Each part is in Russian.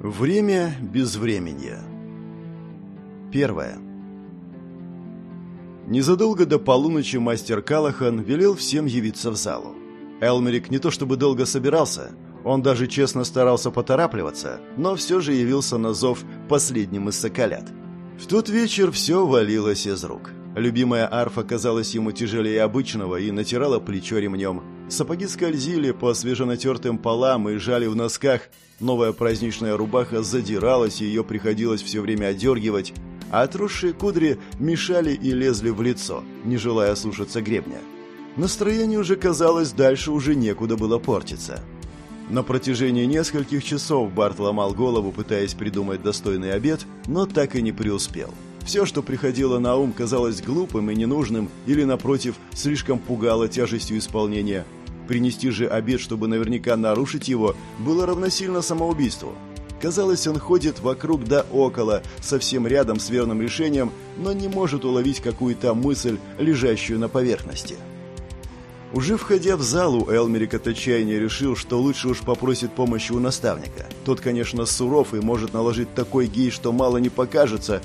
Время безвременья. Первое. Незадолго до полуночи мастер Калахан велел всем явиться в залу. Элмерик не то чтобы долго собирался, он даже честно старался поторапливаться, но все же явился на зов последним из соколят. В тот вечер все валилось из рук. Любимая арфа казалась ему тяжелее обычного и натирала плечо ремнем. Сапоги скользили по свеженатертым полам и жали в носках. Новая праздничная рубаха задиралась, и ее приходилось все время одергивать, а отросшие кудри мешали и лезли в лицо, не желая слушаться гребня. Настроение уже казалось, дальше уже некуда было портиться. На протяжении нескольких часов Барт ломал голову, пытаясь придумать достойный обед, но так и не преуспел. Все, что приходило на ум, казалось глупым и ненужным, или, напротив, слишком пугало тяжестью исполнения. Принести же обед, чтобы наверняка нарушить его, было равносильно самоубийству. Казалось, он ходит вокруг да около, совсем рядом с верным решением, но не может уловить какую-то мысль, лежащую на поверхности. Уже входя в залу, Элмерик от отчаяния решил, что лучше уж попросит помощи у наставника. Тот, конечно, суров и может наложить такой гей, что мало не покажется,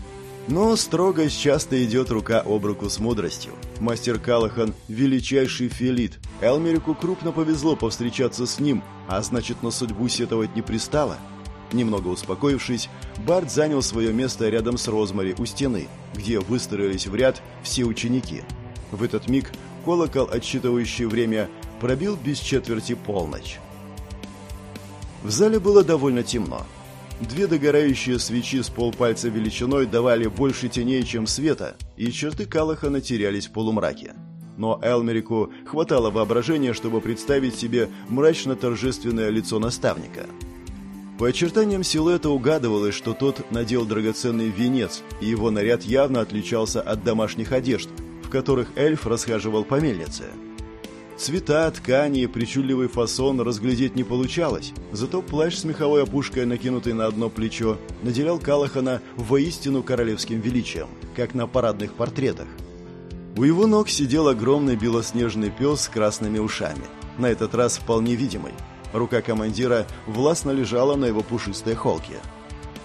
но строгость часто идет рука об руку с мудростью. Мастер Калахан – величайший филит. Элмерику крупно повезло повстречаться с ним, а значит, на судьбу сетовать не пристало. Немного успокоившись, Барт занял свое место рядом с Розмари у стены, где выстроились в ряд все ученики. В этот миг колокол, отсчитывающий время, пробил без четверти полночь. В зале было довольно темно. Две догорающие свечи с полпальца величиной давали больше теней, чем света, и черты Калахана терялись в полумраке. Но Элмерику хватало воображения, чтобы представить себе мрачно-торжественное лицо наставника. По очертаниям силуэта угадывалось, что тот надел драгоценный венец, и его наряд явно отличался от домашних одежд, в которых эльф расхаживал по мельнице. Цвета, ткани и причудливый фасон разглядеть не получалось, зато плащ с меховой опушкой, накинутый на одно плечо, наделял Калахана воистину королевским величием, как на парадных портретах. У его ног сидел огромный белоснежный пес с красными ушами, на этот раз вполне видимый. Рука командира властно лежала на его пушистой холке.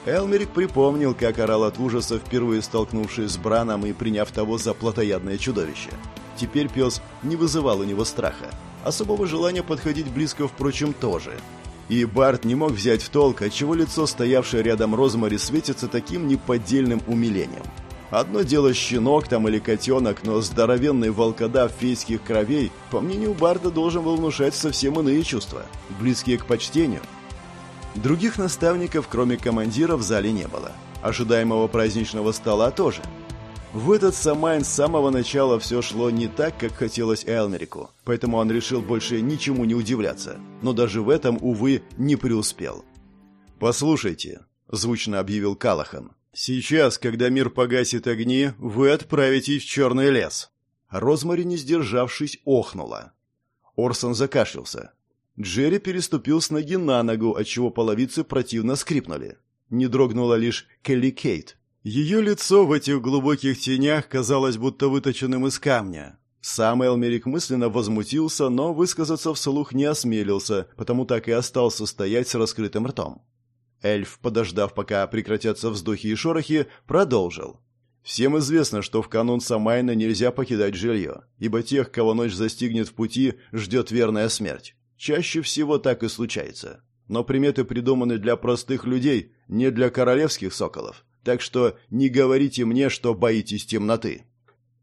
Элмерик припомнил, как орал от ужаса, впервые столкнувшись с Браном и приняв того за плотоядное чудовище. Теперь пес не вызывал у него страха. Особого желания подходить близко, впрочем, тоже. И Барт не мог взять в толк, отчего лицо, стоявшее рядом Розмари, светится таким неподдельным умилением. Одно дело щенок там или котенок, но здоровенный волкодав фейских кровей, по мнению Барта, должен был внушать совсем иные чувства, близкие к почтению. Других наставников, кроме командира, в зале не было. Ожидаемого праздничного стола тоже – в этот Самайн с самого начала все шло не так, как хотелось Элмерику, поэтому он решил больше ничему не удивляться, но даже в этом, увы, не преуспел. «Послушайте», — звучно объявил Калахан, — «сейчас, когда мир погасит огни, вы отправитесь в Черный лес». Розмари, не сдержавшись, охнула. Орсон закашлялся. Джерри переступил с ноги на ногу, отчего половицы противно скрипнули. Не дрогнула лишь Келли Кейт. Ее лицо в этих глубоких тенях казалось будто выточенным из камня. Сам Элмерик мысленно возмутился, но высказаться вслух не осмелился, потому так и остался стоять с раскрытым ртом. Эльф, подождав, пока прекратятся вздохи и шорохи, продолжил. Всем известно, что в канун Самайна нельзя покидать жилье, ибо тех, кого ночь застигнет в пути, ждет верная смерть. Чаще всего так и случается. Но приметы придуманы для простых людей, не для королевских соколов так что не говорите мне, что боитесь темноты».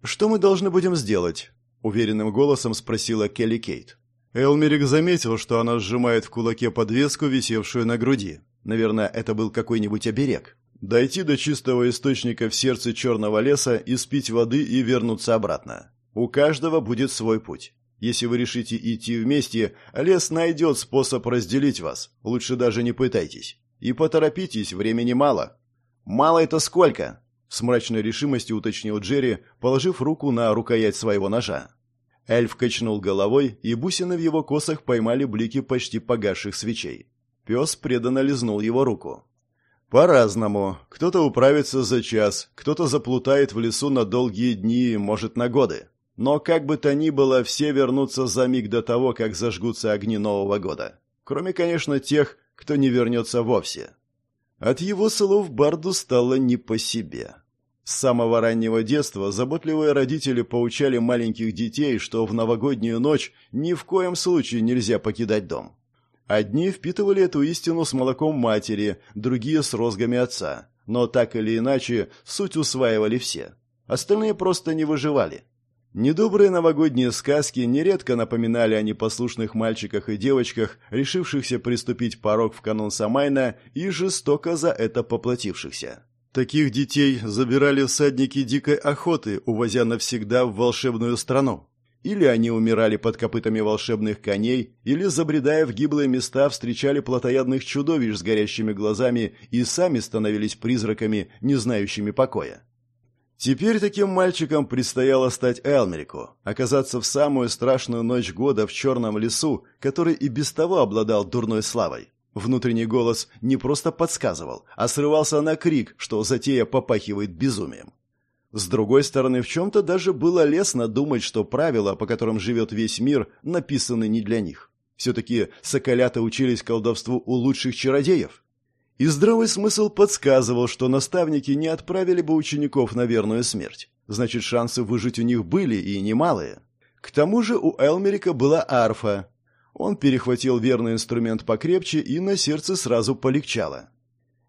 «Что мы должны будем сделать?» — уверенным голосом спросила Келли Кейт. Элмерик заметил, что она сжимает в кулаке подвеску, висевшую на груди. Наверное, это был какой-нибудь оберег. Дойти до чистого источника в сердце черного леса, испить воды и вернуться обратно. У каждого будет свой путь. Если вы решите идти вместе, лес найдет способ разделить вас. Лучше даже не пытайтесь. И поторопитесь, времени мало. «Мало это сколько?» — с мрачной решимостью уточнил Джерри, положив руку на рукоять своего ножа. Эльф качнул головой, и бусины в его косах поймали блики почти погасших свечей. Пес преданно лизнул его руку. «По-разному. Кто-то управится за час, кто-то заплутает в лесу на долгие дни, может, на годы. Но как бы то ни было, все вернутся за миг до того, как зажгутся огни Нового года. Кроме, конечно, тех, кто не вернется вовсе». От его слов Барду стало не по себе. С самого раннего детства заботливые родители поучали маленьких детей, что в новогоднюю ночь ни в коем случае нельзя покидать дом. Одни впитывали эту истину с молоком матери, другие с розгами отца. Но так или иначе, суть усваивали все. Остальные просто не выживали. Недобрые новогодние сказки нередко напоминали о непослушных мальчиках и девочках, решившихся приступить порог в канун Самайна и жестоко за это поплатившихся. Таких детей забирали всадники дикой охоты, увозя навсегда в волшебную страну. Или они умирали под копытами волшебных коней, или, забредая в гиблые места, встречали плотоядных чудовищ с горящими глазами и сами становились призраками, не знающими покоя. Теперь таким мальчикам предстояло стать Элмерику, оказаться в самую страшную ночь года в черном лесу, который и без того обладал дурной славой. Внутренний голос не просто подсказывал, а срывался на крик, что затея попахивает безумием. С другой стороны, в чем-то даже было лестно думать, что правила, по которым живет весь мир, написаны не для них. Все-таки соколята учились колдовству у лучших чародеев. И здравый смысл подсказывал, что наставники не отправили бы учеников на верную смерть. Значит, шансы выжить у них были и немалые. К тому же у Элмерика была арфа, он перехватил верный инструмент покрепче, и на сердце сразу полегчало.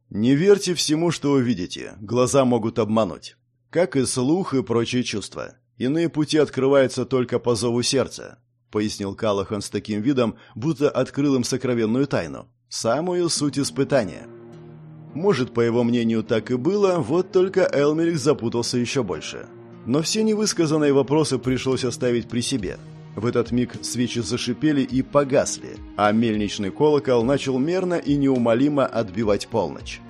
Не верьте всему, что увидите. Глаза могут обмануть. Как и слух и прочие чувства. Иные пути открываются только по зову сердца, пояснил Калахан с таким видом, будто открыл им сокровенную тайну, самую суть испытания. Может, по его мнению, так и было, вот только Элмерик запутался еще больше. Но все невысказанные вопросы пришлось оставить при себе – в этот миг свечи зашипели и погасли, а мельничный колокол начал мерно и неумолимо отбивать полночь.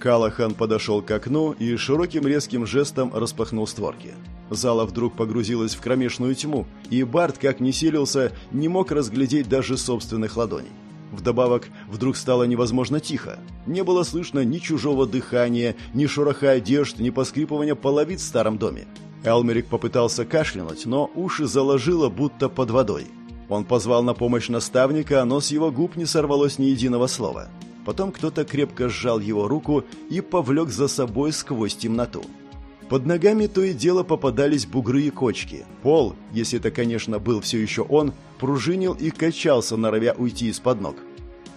Калахан подошел к окну и широким резким жестом распахнул створки. Зала вдруг погрузилась в кромешную тьму, и Барт, как ни силился, не мог разглядеть даже собственных ладоней. Вдобавок, вдруг стало невозможно тихо. Не было слышно ни чужого дыхания, ни шороха одежд, ни поскрипывания половиц в старом доме. Элмерик попытался кашлянуть, но уши заложило будто под водой. Он позвал на помощь наставника, но с его губ не сорвалось ни единого слова. Потом кто-то крепко сжал его руку и повлек за собой сквозь темноту. Под ногами то и дело попадались бугры и кочки. Пол, если это, конечно, был все еще он, пружинил и качался, норовя уйти из-под ног.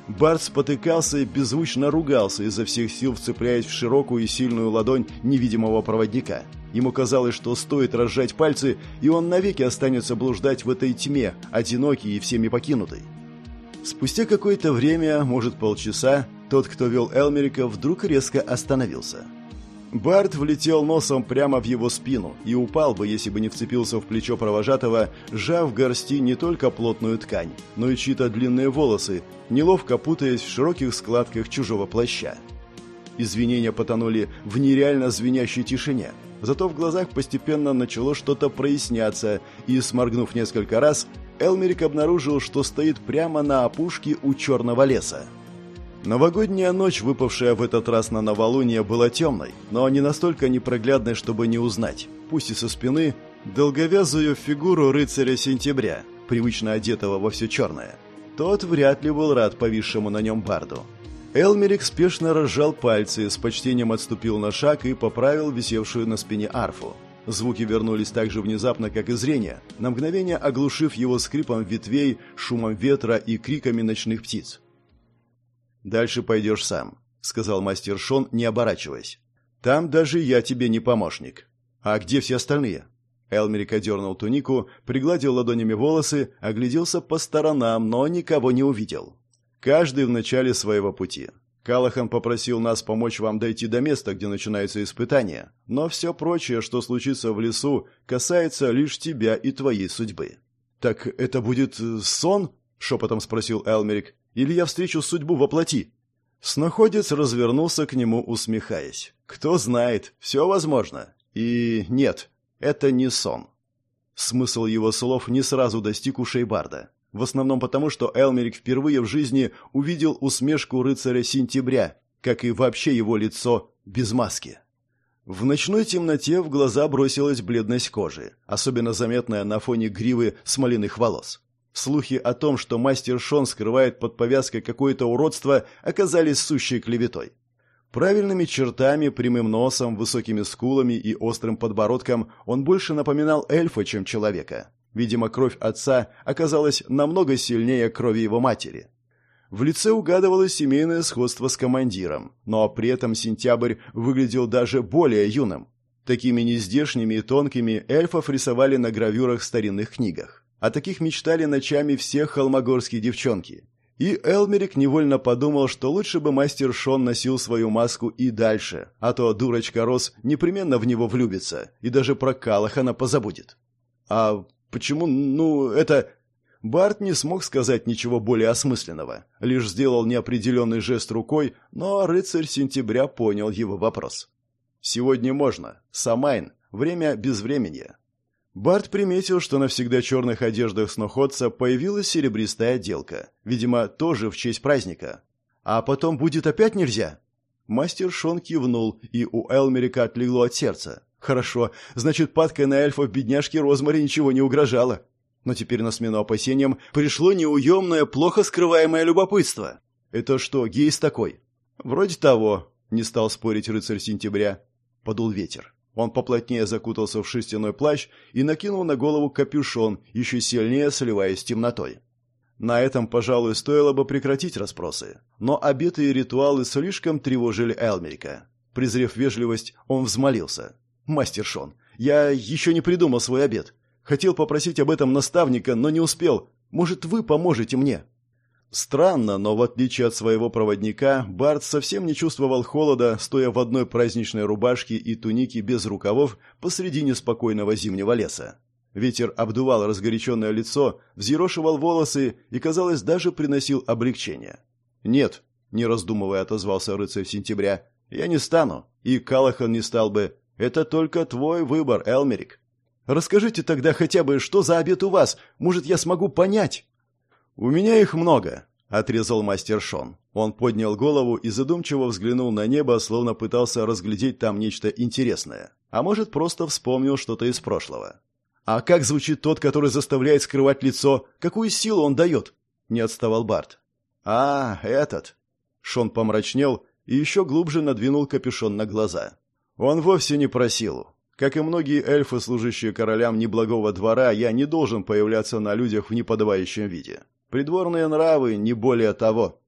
Барт спотыкался и беззвучно ругался, изо всех сил вцепляясь в широкую и сильную ладонь невидимого проводника. Ему казалось, что стоит разжать пальцы, и он навеки останется блуждать в этой тьме, одинокий и всеми покинутый. Спустя какое-то время, может полчаса, тот, кто вел Элмерика, вдруг резко остановился. Барт влетел носом прямо в его спину и упал бы, если бы не вцепился в плечо провожатого, сжав в горсти не только плотную ткань, но и чьи-то длинные волосы, неловко путаясь в широких складках чужого плаща. Извинения потонули в нереально звенящей тишине, зато в глазах постепенно начало что-то проясняться, и, сморгнув несколько раз, Элмерик обнаружил, что стоит прямо на опушке у черного леса. Новогодняя ночь, выпавшая в этот раз на новолуние, была темной, но не настолько непроглядной, чтобы не узнать, пусть и со спины, долговязую фигуру рыцаря сентября, привычно одетого во все черное. Тот вряд ли был рад повисшему на нем барду. Элмерик спешно разжал пальцы, с почтением отступил на шаг и поправил висевшую на спине арфу. Звуки вернулись так же внезапно, как и зрение, на мгновение оглушив его скрипом ветвей, шумом ветра и криками ночных птиц. «Дальше пойдешь сам», — сказал мастер Шон, не оборачиваясь. «Там даже я тебе не помощник. А где все остальные?» Элмерик одернул тунику, пригладил ладонями волосы, огляделся по сторонам, но никого не увидел. Каждый в начале своего пути. Калахан попросил нас помочь вам дойти до места, где начинается испытание, но все прочее, что случится в лесу, касается лишь тебя и твоей судьбы. «Так это будет э, сон?» — шепотом спросил Элмерик. Или я встречу судьбу во плоти?» Сноходец развернулся к нему, усмехаясь. «Кто знает, все возможно. И нет, это не сон». Смысл его слов не сразу достиг ушей Барда. В основном потому, что Элмерик впервые в жизни увидел усмешку рыцаря сентября, как и вообще его лицо без маски. В ночной темноте в глаза бросилась бледность кожи, особенно заметная на фоне гривы смоляных волос. Слухи о том, что мастер Шон скрывает под повязкой какое-то уродство, оказались сущей клеветой. Правильными чертами, прямым носом, высокими скулами и острым подбородком он больше напоминал эльфа, чем человека. Видимо, кровь отца оказалась намного сильнее крови его матери. В лице угадывалось семейное сходство с командиром, но при этом сентябрь выглядел даже более юным. Такими нездешними и тонкими эльфов рисовали на гравюрах в старинных книгах. О таких мечтали ночами все холмогорские девчонки. И Элмерик невольно подумал, что лучше бы мастер Шон носил свою маску и дальше, а то дурочка Рос непременно в него влюбится и даже про Калахана позабудет. А почему, ну, это... Барт не смог сказать ничего более осмысленного, лишь сделал неопределенный жест рукой, но рыцарь сентября понял его вопрос. «Сегодня можно. Самайн. Время безвременья. Барт приметил, что на всегда черных одеждах сноходца появилась серебристая отделка, видимо, тоже в честь праздника. «А потом будет опять нельзя?» Мастер Шон кивнул, и у Элмерика отлегло от сердца. «Хорошо, значит, падкой на эльфов бедняжки Розмари ничего не угрожало». Но теперь на смену опасениям пришло неуемное, плохо скрываемое любопытство. «Это что, гейс такой?» «Вроде того», — не стал спорить рыцарь сентября. Подул ветер. Он поплотнее закутался в шерстяной плащ и накинул на голову капюшон, еще сильнее сливаясь с темнотой. На этом, пожалуй, стоило бы прекратить расспросы. Но обеты и ритуалы слишком тревожили Элмерика. Презрев вежливость, он взмолился. «Мастер Шон, я еще не придумал свой обед. Хотел попросить об этом наставника, но не успел. Может, вы поможете мне?» Странно, но в отличие от своего проводника, Барт совсем не чувствовал холода, стоя в одной праздничной рубашке и тунике без рукавов посреди неспокойного зимнего леса. Ветер обдувал разгоряченное лицо, взъерошивал волосы и, казалось, даже приносил облегчение. «Нет», — не раздумывая отозвался рыцарь сентября, — «я не стану, и Калахан не стал бы. Это только твой выбор, Элмерик». «Расскажите тогда хотя бы, что за обед у вас? Может, я смогу понять?» «У меня их много», — отрезал мастер Шон. Он поднял голову и задумчиво взглянул на небо, словно пытался разглядеть там нечто интересное. А может, просто вспомнил что-то из прошлого. «А как звучит тот, который заставляет скрывать лицо? Какую силу он дает?» — не отставал Барт. «А, этот!» Шон помрачнел и еще глубже надвинул капюшон на глаза. «Он вовсе не про силу. Как и многие эльфы, служащие королям неблагого двора, я не должен появляться на людях в неподобающем виде. Придворные нравы, не более того.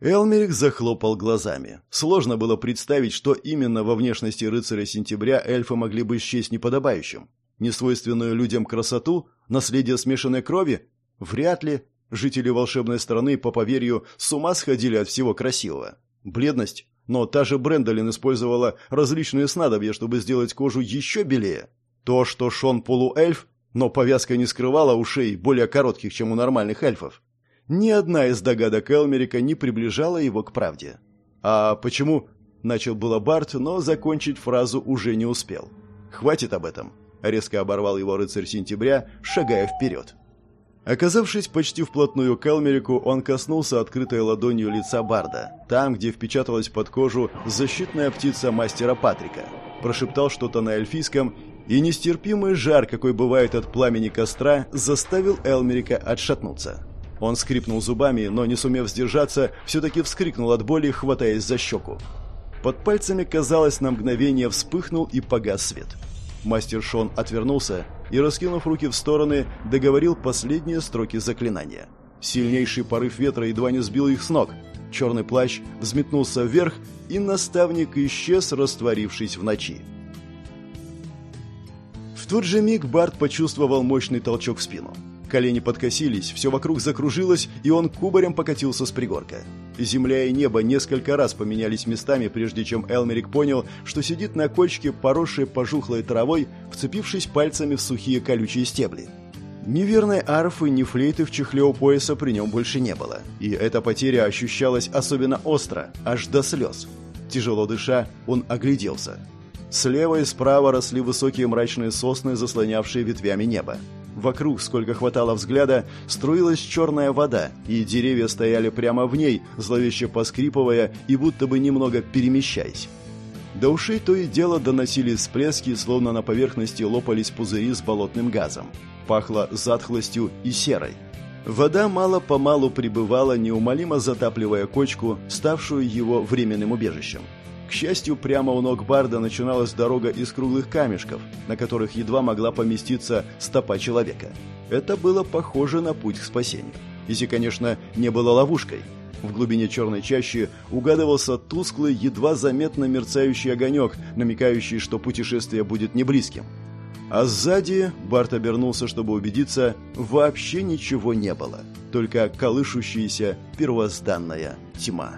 Элмерик захлопал глазами. Сложно было представить, что именно во внешности рыцаря сентября эльфы могли бы счесть неподобающим. Несвойственную людям красоту, наследие смешанной крови? Вряд ли. Жители волшебной страны, по поверью, с ума сходили от всего красивого. Бледность? Но та же Брендолин использовала различные снадобья, чтобы сделать кожу еще белее. То, что Шон полуэльф, но повязка не скрывала ушей, более коротких, чем у нормальных эльфов. Ни одна из догадок Элмерика не приближала его к правде. «А почему?» – начал было Барт, но закончить фразу уже не успел. «Хватит об этом», – резко оборвал его рыцарь сентября, шагая вперед. Оказавшись почти вплотную к Элмерику, он коснулся открытой ладонью лица Барда, там, где впечаталась под кожу защитная птица мастера Патрика. Прошептал что-то на эльфийском и нестерпимый жар, какой бывает от пламени костра, заставил Элмерика отшатнуться. Он скрипнул зубами, но, не сумев сдержаться, все-таки вскрикнул от боли, хватаясь за щеку. Под пальцами, казалось, на мгновение вспыхнул и погас свет. Мастер Шон отвернулся и, раскинув руки в стороны, договорил последние строки заклинания. Сильнейший порыв ветра едва не сбил их с ног. Черный плащ взметнулся вверх, и наставник исчез, растворившись в ночи тот же миг Барт почувствовал мощный толчок в спину. Колени подкосились, все вокруг закружилось, и он кубарем покатился с пригорка. Земля и небо несколько раз поменялись местами, прежде чем Элмерик понял, что сидит на кочке, поросшей пожухлой травой, вцепившись пальцами в сухие колючие стебли. Ни верной арфы, ни флейты в чехле у пояса при нем больше не было, и эта потеря ощущалась особенно остро, аж до слез. Тяжело дыша, он огляделся. Слева и справа росли высокие мрачные сосны, заслонявшие ветвями небо. Вокруг, сколько хватало взгляда, струилась черная вода, и деревья стояли прямо в ней, зловеще поскрипывая и будто бы немного перемещаясь. До ушей то и дело доносились всплески, словно на поверхности лопались пузыри с болотным газом. Пахло затхлостью и серой. Вода мало-помалу прибывала, неумолимо затапливая кочку, ставшую его временным убежищем К счастью, прямо у ног Барда начиналась дорога из круглых камешков, на которых едва могла поместиться стопа человека. Это было похоже на путь к спасению. Если, конечно, не было ловушкой. В глубине черной чащи угадывался тусклый, едва заметно мерцающий огонек, намекающий, что путешествие будет не близким. А сзади Барт обернулся, чтобы убедиться, вообще ничего не было, только колышущаяся первозданная тьма.